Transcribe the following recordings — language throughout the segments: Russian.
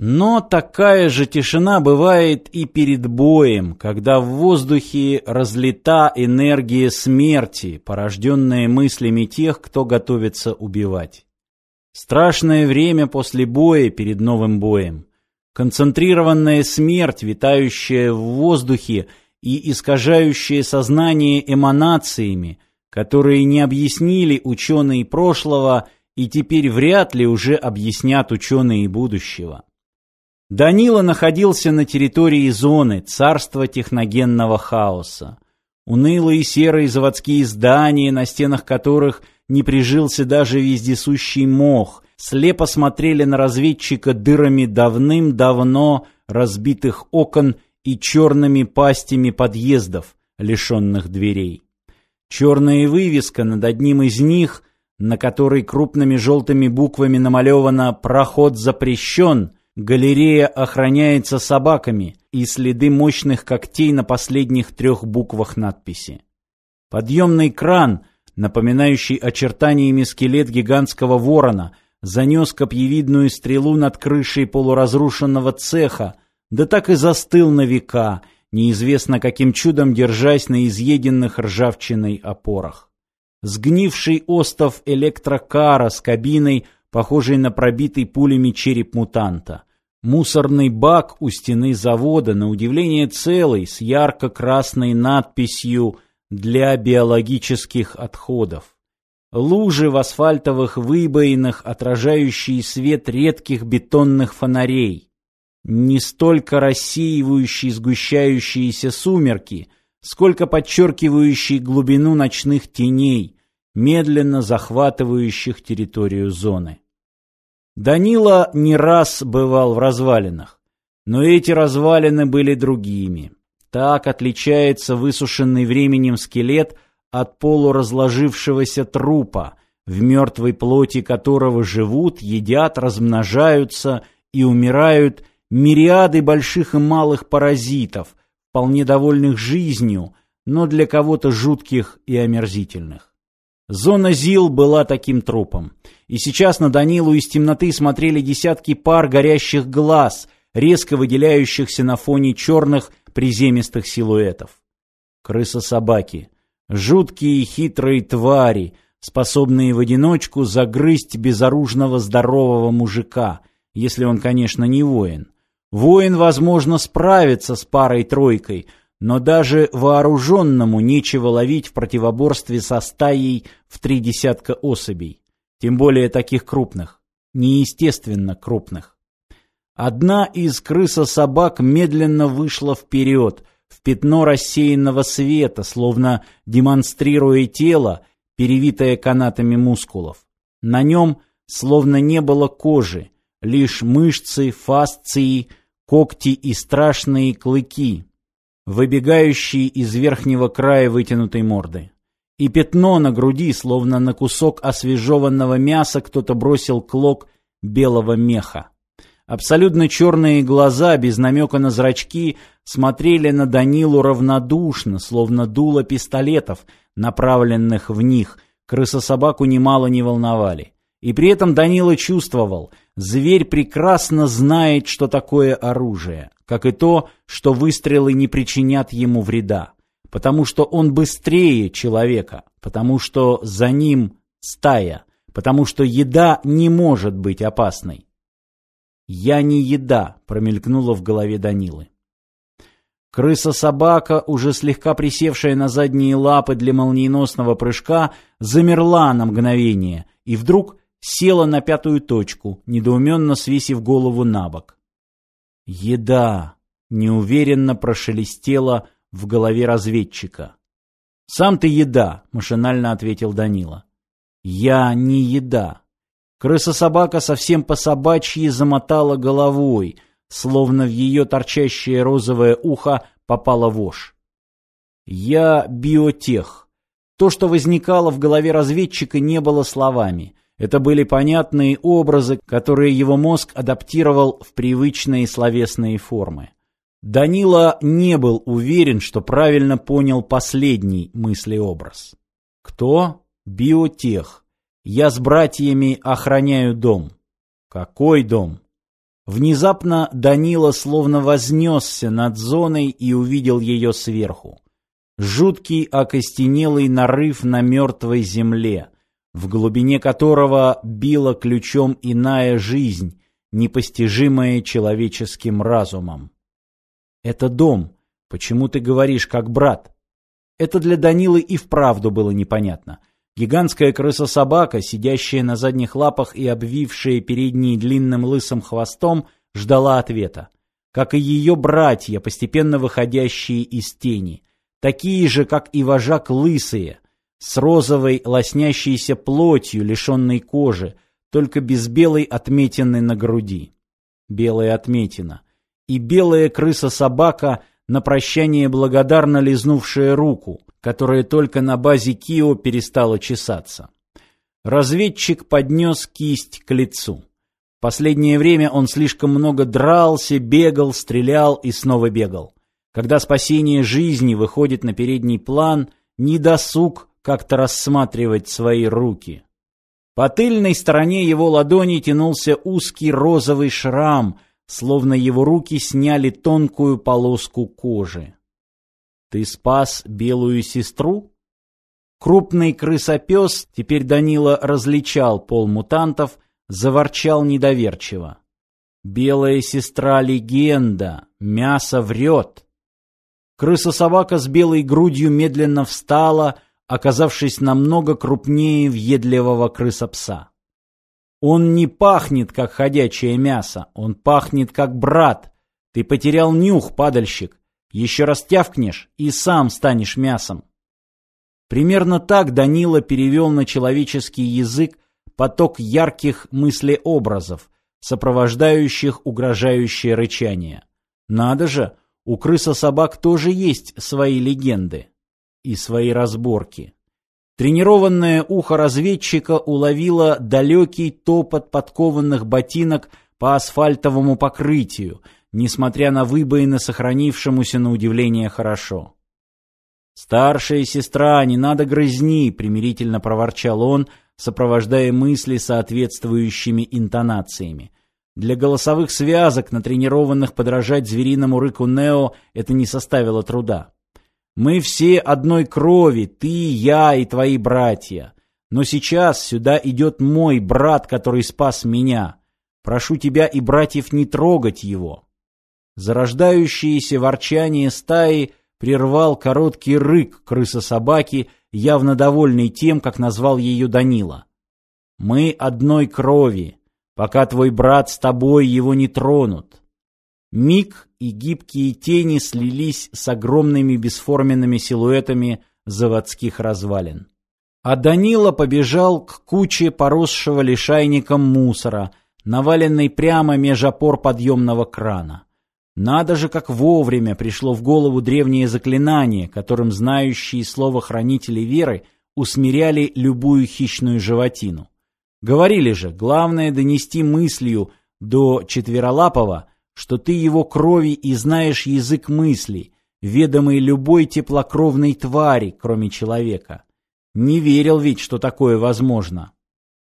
Но такая же тишина бывает и перед боем, когда в воздухе разлита энергия смерти, порожденная мыслями тех, кто готовится убивать. Страшное время после боя перед новым боем. Концентрированная смерть, витающая в воздухе и искажающая сознание эманациями, которые не объяснили ученые прошлого и теперь вряд ли уже объяснят ученые будущего. Данила находился на территории зоны царства техногенного хаоса. Унылые серые заводские здания, на стенах которых не прижился даже вездесущий мох, слепо смотрели на разведчика дырами давным-давно разбитых окон и черными пастями подъездов, лишенных дверей. Черная вывеска над одним из них, на которой крупными желтыми буквами намалевано «Проход запрещен», Галерея охраняется собаками и следы мощных когтей на последних трех буквах надписи. Подъемный кран, напоминающий очертаниями скелет гигантского ворона, занес копьевидную стрелу над крышей полуразрушенного цеха, да так и застыл на века, неизвестно каким чудом держась на изъеденных ржавчиной опорах. Сгнивший остов электрокара с кабиной, похожей на пробитый пулями череп мутанта. Мусорный бак у стены завода, на удивление целый, с ярко-красной надписью «Для биологических отходов». Лужи в асфальтовых выбоинах, отражающие свет редких бетонных фонарей. Не столько рассеивающие сгущающиеся сумерки, сколько подчеркивающие глубину ночных теней, медленно захватывающих территорию зоны. Данила не раз бывал в развалинах, но эти развалины были другими. Так отличается высушенный временем скелет от полуразложившегося трупа, в мертвой плоти которого живут, едят, размножаются и умирают мириады больших и малых паразитов, вполне довольных жизнью, но для кого-то жутких и омерзительных. Зона ЗИЛ была таким трупом. И сейчас на Данилу из темноты смотрели десятки пар горящих глаз, резко выделяющихся на фоне черных приземистых силуэтов. Крыса-собаки. Жуткие и хитрые твари, способные в одиночку загрызть безоружного здорового мужика, если он, конечно, не воин. Воин, возможно, справится с парой-тройкой, но даже вооруженному нечего ловить в противоборстве со стаей в три десятка особей, тем более таких крупных, неестественно крупных. Одна из крысособак медленно вышла вперед, в пятно рассеянного света, словно демонстрируя тело, перевитое канатами мускулов. На нем словно не было кожи, лишь мышцы, фасции, когти и страшные клыки, выбегающие из верхнего края вытянутой морды. И пятно на груди, словно на кусок освежеванного мяса кто-то бросил клок белого меха. Абсолютно черные глаза, без намека на зрачки, смотрели на Данилу равнодушно, словно дуло пистолетов, направленных в них. Крысособаку немало не волновали. И при этом Данила чувствовал, зверь прекрасно знает, что такое оружие, как и то, что выстрелы не причинят ему вреда, потому что он быстрее человека, потому что за ним стая, потому что еда не может быть опасной. «Я не еда», — промелькнуло в голове Данилы. Крыса-собака, уже слегка присевшая на задние лапы для молниеносного прыжка, замерла на мгновение и вдруг села на пятую точку, недоуменно свесив голову на бок. «Еда!» — неуверенно прошелестела в голове разведчика. «Сам ты еда!» — машинально ответил Данила. «Я не еда!» Крыса-собака совсем по-собачьи замотала головой, словно в ее торчащее розовое ухо попала вошь. «Я биотех». То, что возникало в голове разведчика, не было словами — это были понятные образы, которые его мозг адаптировал в привычные словесные формы. Данила не был уверен, что правильно понял последний мыслеобраз. Кто? Биотех. Я с братьями охраняю дом. Какой дом? Внезапно Данила словно вознесся над зоной и увидел ее сверху. Жуткий окостенелый нарыв на мертвой земле, в глубине которого била ключом иная жизнь, непостижимая человеческим разумом. «Это дом. Почему ты говоришь как брат?» Это для Данилы и вправду было непонятно. Гигантская крыса-собака, сидящая на задних лапах и обвившая передние длинным лысым хвостом, ждала ответа. Как и ее братья, постепенно выходящие из тени. Такие же, как и вожак лысые, с розовой лоснящейся плотью, лишенной кожи, только без белой отметины на груди. Белая отметина. И белая крыса-собака, на прощание благодарно лизнувшая руку, которая только на базе Кио перестала чесаться. Разведчик поднес кисть к лицу. Последнее время он слишком много дрался, бегал, стрелял и снова бегал. Когда спасение жизни выходит на передний план, не досуг как-то рассматривать свои руки. По тыльной стороне его ладони тянулся узкий розовый шрам, словно его руки сняли тонкую полоску кожи. Ты спас белую сестру? Крупный крысопес, теперь Данила различал пол мутантов, заворчал недоверчиво. Белая сестра легенда, мясо врет. Крыса-собака с белой грудью медленно встала, оказавшись намного крупнее въедливого крысопса. Он не пахнет, как ходячее мясо, он пахнет, как брат. Ты потерял нюх, падальщик. Еще раз тявкнешь и сам станешь мясом. Примерно так Данила перевел на человеческий язык поток ярких мыслеобразов, сопровождающих угрожающее рычание. Надо же, у крыса-собак тоже есть свои легенды и свои разборки. Тренированное ухо разведчика уловило далекий топот подкованных ботинок по асфальтовому покрытию – несмотря на выбоины, сохранившемуся на удивление хорошо. «Старшая сестра, не надо грызни!» — примирительно проворчал он, сопровождая мысли соответствующими интонациями. Для голосовых связок, натренированных подражать звериному рыку Нео, это не составило труда. «Мы все одной крови, ты, я и твои братья. Но сейчас сюда идет мой брат, который спас меня. Прошу тебя и братьев не трогать его». Зарождающееся ворчание стаи прервал короткий рык крыса-собаки, явно довольный тем, как назвал ее Данила. «Мы одной крови. Пока твой брат с тобой, его не тронут». Миг и гибкие тени слились с огромными бесформенными силуэтами заводских развалин. А Данила побежал к куче поросшего лишайником мусора, наваленной прямо меж опор подъемного крана. Надо же, как вовремя пришло в голову древнее заклинание, которым знающие слово хранители веры усмиряли любую хищную животину. Говорили же, главное донести мыслью до четверолапого, что ты его крови и знаешь язык мыслей, ведомый любой теплокровной твари, кроме человека. Не верил ведь, что такое возможно.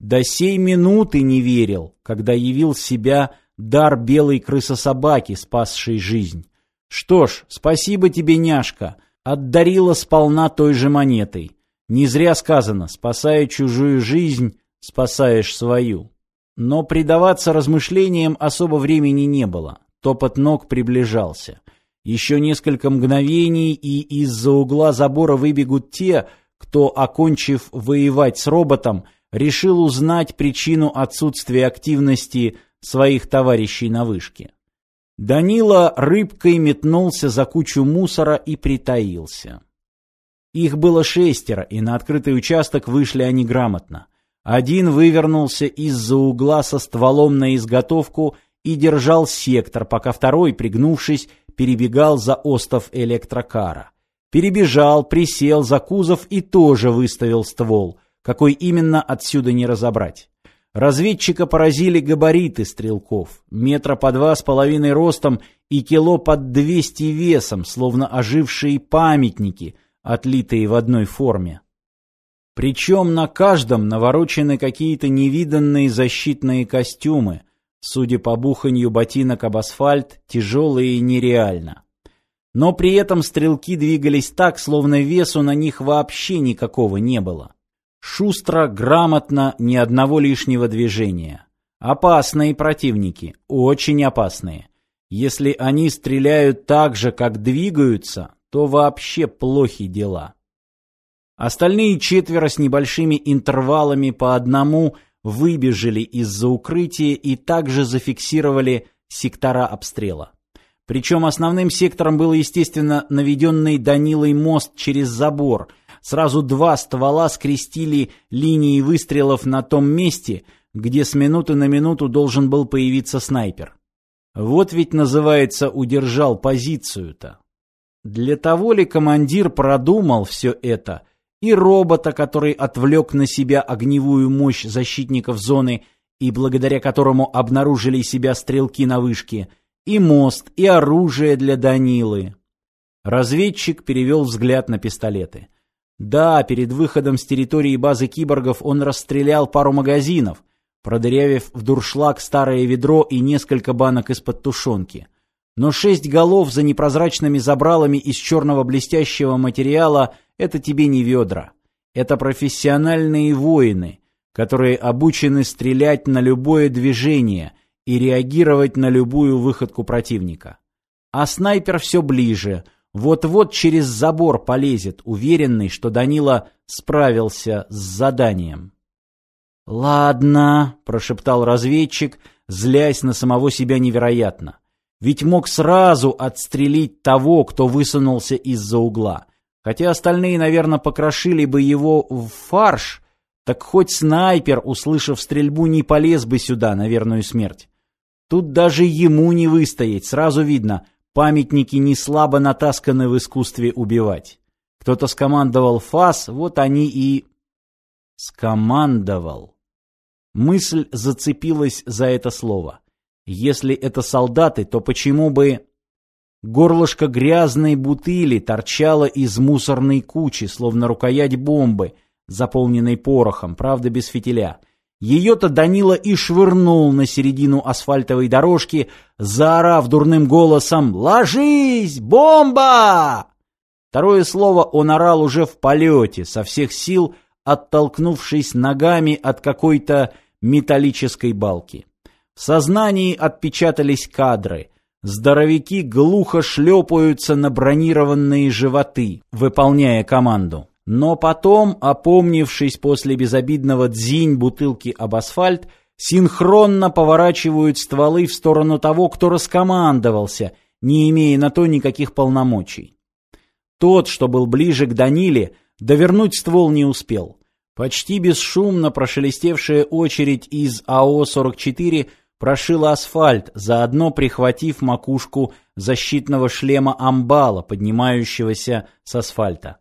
До сей минуты не верил, когда явил себя дар белой крысособаки, спасшей жизнь. Что ж, спасибо тебе, няшка, отдарила сполна той же монетой. Не зря сказано, спасая чужую жизнь, спасаешь свою. Но предаваться размышлениям особо времени не было. Топот ног приближался. Еще несколько мгновений, и из-за угла забора выбегут те, кто, окончив воевать с роботом, решил узнать причину отсутствия активности своих товарищей на вышке. Данила рыбкой метнулся за кучу мусора и притаился. Их было шестеро, и на открытый участок вышли они грамотно. Один вывернулся из-за угла со стволом на изготовку и держал сектор, пока второй, пригнувшись, перебегал за остов электрокара. Перебежал, присел за кузов и тоже выставил ствол. Какой именно, отсюда не разобрать. Разведчика поразили габариты стрелков, метра по два с половиной ростом и кило под двести весом, словно ожившие памятники, отлитые в одной форме. Причем на каждом наворочены какие-то невиданные защитные костюмы, Судя по буханью ботинок об асфальт, тяжелые и нереально. Но при этом стрелки двигались так, словно весу на них вообще никакого не было. Шустро, грамотно, ни одного лишнего движения. Опасные противники, очень опасные. Если они стреляют так же, как двигаются, то вообще плохи дела. Остальные четверо с небольшими интервалами по одному выбежали из-за укрытия и также зафиксировали сектора обстрела. Причем основным сектором был, естественно, наведенный Данилой мост через забор. Сразу два ствола скрестили линии выстрелов на том месте, где с минуты на минуту должен был появиться снайпер. Вот ведь называется «удержал позицию-то». Для того ли командир продумал все это, и робота, который отвлек на себя огневую мощь защитников зоны и благодаря которому обнаружили себя стрелки на вышке, и мост, и оружие для Данилы. Разведчик перевел взгляд на пистолеты. Да, перед выходом с территории базы киборгов он расстрелял пару магазинов, продырявив в дуршлаг старое ведро и несколько банок из-под тушенки. Но шесть голов за непрозрачными забралами из черного блестящего материала — это тебе не ведра. Это профессиональные воины, которые обучены стрелять на любое движение и реагировать на любую выходку противника. А снайпер все ближе, вот-вот через забор полезет, уверенный, что Данила справился с заданием. «Ладно», — прошептал разведчик, злясь на самого себя невероятно. «Ведь мог сразу отстрелить того, кто высунулся из-за угла. Хотя остальные, наверное, покрошили бы его в фарш, так хоть снайпер, услышав стрельбу, не полез бы сюда на верную смерть. Тут даже ему не выстоять, сразу видно, памятники не слабо натасканы в искусстве убивать. Кто-то скомандовал фас, вот они и... Скомандовал. Мысль зацепилась за это слово. Если это солдаты, то почему бы... Горлышко грязной бутыли торчало из мусорной кучи, словно рукоять бомбы, заполненной порохом, правда без фитиля. Ее-то Данила и швырнул на середину асфальтовой дорожки, заорав дурным голосом «Ложись! Бомба!». Второе слово он орал уже в полете, со всех сил оттолкнувшись ногами от какой-то металлической балки. В сознании отпечатались кадры. Здоровяки глухо шлепаются на бронированные животы, выполняя команду. Но потом, опомнившись после безобидного дзинь бутылки об асфальт, синхронно поворачивают стволы в сторону того, кто раскомандовался, не имея на то никаких полномочий. Тот, что был ближе к Даниле, довернуть ствол не успел. Почти бесшумно прошелестевшая очередь из АО-44 прошила асфальт, заодно прихватив макушку защитного шлема амбала, поднимающегося с асфальта.